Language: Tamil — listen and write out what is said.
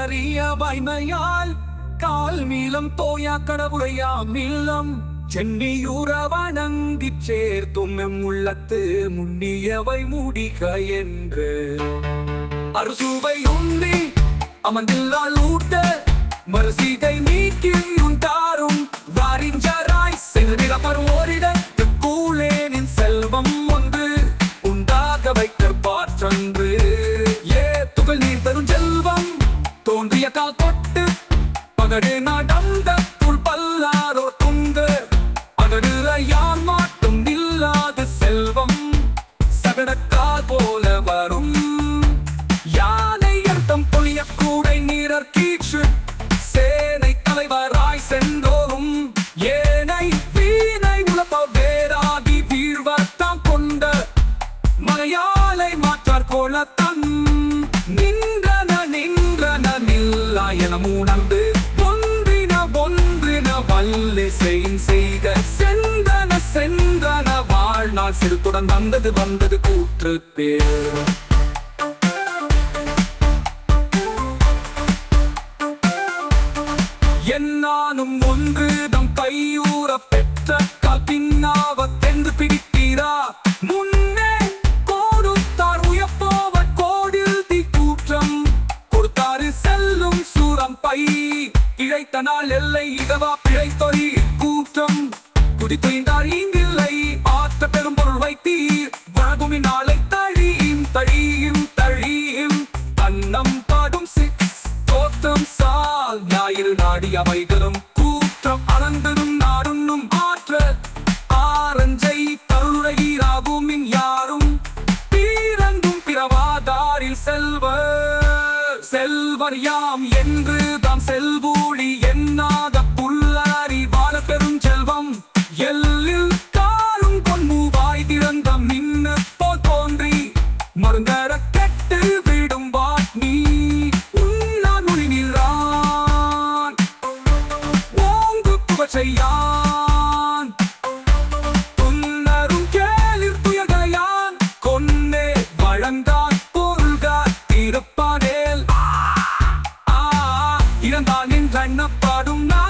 கரிய வாய்மையால் கால் மீளம் தோயா கடவுளையாம் இல்லம் சென்னியூர வணங்கி சேர்த்தும் எம் உள்ளத்து முன்னியவை முடிக என்று அறுசுவை உண்ணி அமர்ந்தில்லால் ஊட்ட மறுசீதை நீக்கி உண்டாரும் வாரிஞ்சராய் பகடு நடந்த புல் பல்லாரோ துங்கு பகடு யார் மாட்டும் இல்லாத செல்வம். சகடக்கால் போல வரும். யானை அர்த்தம் பொழிய கூடை நீரர் கீற்று. சேனை தலைவராய் சென்றோரும். ஏனை வீணை உழப்ப வேறாகி வீழ்வர்த்தாம் கொண்ட. மலையாளை மாற்றார் கோல நின்றன நின்றன நில்லா என உணர்ந்து ஒன்றின செய்க. சென்றன சென்றன வாழ்நாள் சிறுத்துடன் வந்தது வந்தது கூற்று பேர் என்னானும் ஒன்று தம் கையூற பெற்ற கபின்னாவத்தென்று பிடித்தீரா குடித்துய்ந்தார் இங்கில்லை. ஆற்ற பெரும் பொருள் வைத்தீர். வழகுமி நாளை தழியும் தழியும். தழியும் பாடும் சிக்ஸ் சால். ஞாயிறு நாடி அவைகளும் கூற்றம் அறந்தனும் நாடுன்னும் ஆற்ற. ஆரஞ்சை தருளையீராகும் யாரும். பீரங்கும் பிறவாதாரில் செல்வர் செல்வர் யாம் என்று தாம் செல்வூழி எண்ணாத புல்லறி வாழ பெரும் செல்வம். எல்லில் காரும் பொன்மூவாய் திறந்த மின்னு போல் தோன்றி மருந்தர கெட்டு விடும் வாட்னி உண்ணா நுழி நின்றான். ஓங்கு புகச்சையான் துன்னரும் கேளிர் துயகையான் கொன்னே வழங்கான் பொருள்கார் திருப்பானேல். இறந்தான் நான்.